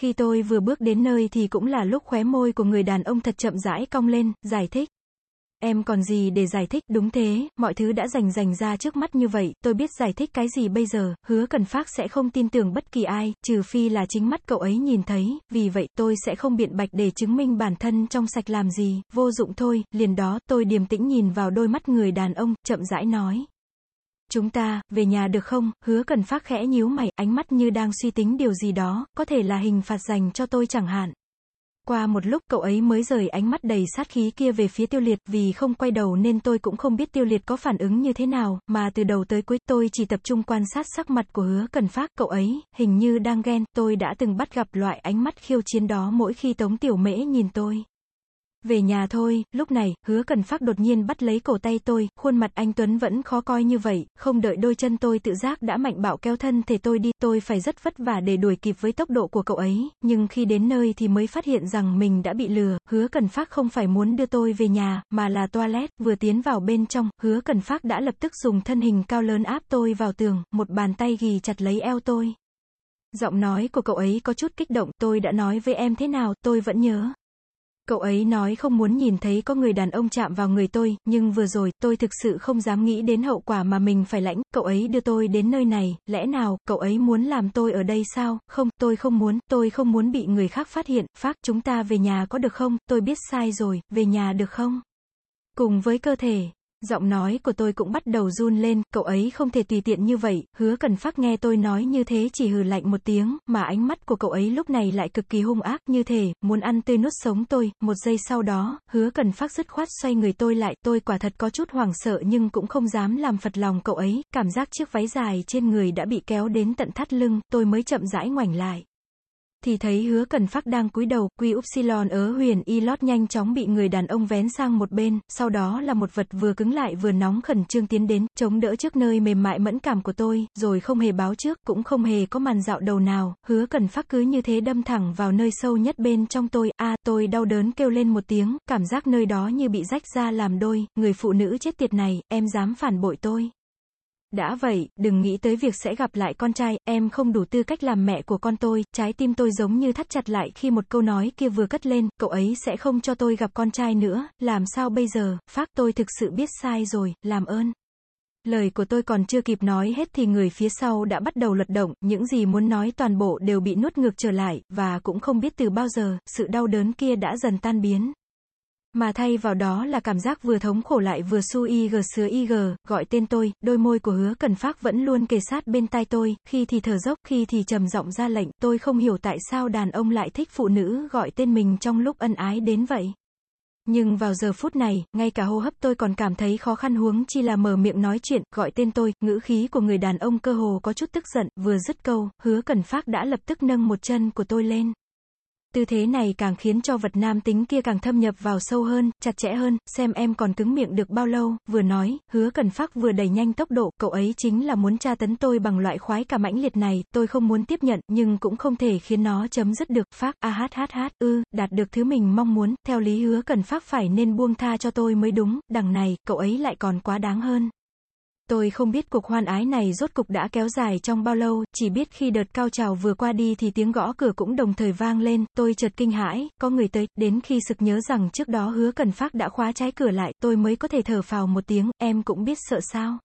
Khi tôi vừa bước đến nơi thì cũng là lúc khóe môi của người đàn ông thật chậm rãi cong lên, giải thích. Em còn gì để giải thích, đúng thế, mọi thứ đã rành rành ra trước mắt như vậy, tôi biết giải thích cái gì bây giờ, hứa cần phát sẽ không tin tưởng bất kỳ ai, trừ phi là chính mắt cậu ấy nhìn thấy, vì vậy tôi sẽ không biện bạch để chứng minh bản thân trong sạch làm gì, vô dụng thôi, liền đó, tôi điềm tĩnh nhìn vào đôi mắt người đàn ông, chậm rãi nói. Chúng ta, về nhà được không, hứa cần phát khẽ nhíu mày, ánh mắt như đang suy tính điều gì đó, có thể là hình phạt dành cho tôi chẳng hạn. Qua một lúc cậu ấy mới rời ánh mắt đầy sát khí kia về phía tiêu liệt, vì không quay đầu nên tôi cũng không biết tiêu liệt có phản ứng như thế nào, mà từ đầu tới cuối tôi chỉ tập trung quan sát sắc mặt của hứa cần phát, cậu ấy, hình như đang ghen, tôi đã từng bắt gặp loại ánh mắt khiêu chiến đó mỗi khi tống tiểu mễ nhìn tôi. Về nhà thôi, lúc này, hứa cần phát đột nhiên bắt lấy cổ tay tôi, khuôn mặt anh Tuấn vẫn khó coi như vậy, không đợi đôi chân tôi tự giác đã mạnh bạo kéo thân thể tôi đi, tôi phải rất vất vả để đuổi kịp với tốc độ của cậu ấy, nhưng khi đến nơi thì mới phát hiện rằng mình đã bị lừa, hứa cần phát không phải muốn đưa tôi về nhà, mà là toilet, vừa tiến vào bên trong, hứa cần phát đã lập tức dùng thân hình cao lớn áp tôi vào tường, một bàn tay ghi chặt lấy eo tôi. Giọng nói của cậu ấy có chút kích động, tôi đã nói với em thế nào, tôi vẫn nhớ. Cậu ấy nói không muốn nhìn thấy có người đàn ông chạm vào người tôi, nhưng vừa rồi, tôi thực sự không dám nghĩ đến hậu quả mà mình phải lãnh, cậu ấy đưa tôi đến nơi này, lẽ nào, cậu ấy muốn làm tôi ở đây sao, không, tôi không muốn, tôi không muốn bị người khác phát hiện, phát, chúng ta về nhà có được không, tôi biết sai rồi, về nhà được không? Cùng với cơ thể, Giọng nói của tôi cũng bắt đầu run lên, cậu ấy không thể tùy tiện như vậy, hứa cần phát nghe tôi nói như thế chỉ hừ lạnh một tiếng, mà ánh mắt của cậu ấy lúc này lại cực kỳ hung ác như thể, muốn ăn tươi nuốt sống tôi, một giây sau đó, hứa cần phát dứt khoát xoay người tôi lại, tôi quả thật có chút hoảng sợ nhưng cũng không dám làm phật lòng cậu ấy, cảm giác chiếc váy dài trên người đã bị kéo đến tận thắt lưng, tôi mới chậm rãi ngoảnh lại thì thấy hứa cần phát đang cúi đầu, quy upsilon ớ huyền y lót nhanh chóng bị người đàn ông vén sang một bên, sau đó là một vật vừa cứng lại vừa nóng khẩn trương tiến đến, chống đỡ trước nơi mềm mại mẫn cảm của tôi, rồi không hề báo trước, cũng không hề có màn dạo đầu nào, hứa cần phát cứ như thế đâm thẳng vào nơi sâu nhất bên trong tôi, a tôi đau đớn kêu lên một tiếng, cảm giác nơi đó như bị rách ra làm đôi, người phụ nữ chết tiệt này, em dám phản bội tôi. Đã vậy, đừng nghĩ tới việc sẽ gặp lại con trai, em không đủ tư cách làm mẹ của con tôi, trái tim tôi giống như thắt chặt lại khi một câu nói kia vừa cất lên, cậu ấy sẽ không cho tôi gặp con trai nữa, làm sao bây giờ, phát tôi thực sự biết sai rồi, làm ơn. Lời của tôi còn chưa kịp nói hết thì người phía sau đã bắt đầu lật động, những gì muốn nói toàn bộ đều bị nuốt ngược trở lại, và cũng không biết từ bao giờ, sự đau đớn kia đã dần tan biến. Mà thay vào đó là cảm giác vừa thống khổ lại vừa su y g sứa y g, gọi tên tôi, đôi môi của hứa cần phát vẫn luôn kề sát bên tai tôi, khi thì thở dốc, khi thì trầm giọng ra lệnh, tôi không hiểu tại sao đàn ông lại thích phụ nữ gọi tên mình trong lúc ân ái đến vậy. Nhưng vào giờ phút này, ngay cả hô hấp tôi còn cảm thấy khó khăn huống chi là mở miệng nói chuyện, gọi tên tôi, ngữ khí của người đàn ông cơ hồ có chút tức giận, vừa dứt câu, hứa cần phát đã lập tức nâng một chân của tôi lên. Tư thế này càng khiến cho vật nam tính kia càng thâm nhập vào sâu hơn, chặt chẽ hơn, xem em còn cứng miệng được bao lâu, vừa nói, hứa cần phát vừa đẩy nhanh tốc độ, cậu ấy chính là muốn tra tấn tôi bằng loại khoái cả mãnh liệt này, tôi không muốn tiếp nhận, nhưng cũng không thể khiến nó chấm dứt được, phát, a hát hát hát, ư, đạt được thứ mình mong muốn, theo lý hứa cần phát phải nên buông tha cho tôi mới đúng, đằng này, cậu ấy lại còn quá đáng hơn. Tôi không biết cuộc hoan ái này rốt cục đã kéo dài trong bao lâu, chỉ biết khi đợt cao trào vừa qua đi thì tiếng gõ cửa cũng đồng thời vang lên, tôi chợt kinh hãi, có người tới, đến khi sực nhớ rằng trước đó hứa cần phát đã khóa trái cửa lại, tôi mới có thể thở phào một tiếng, em cũng biết sợ sao.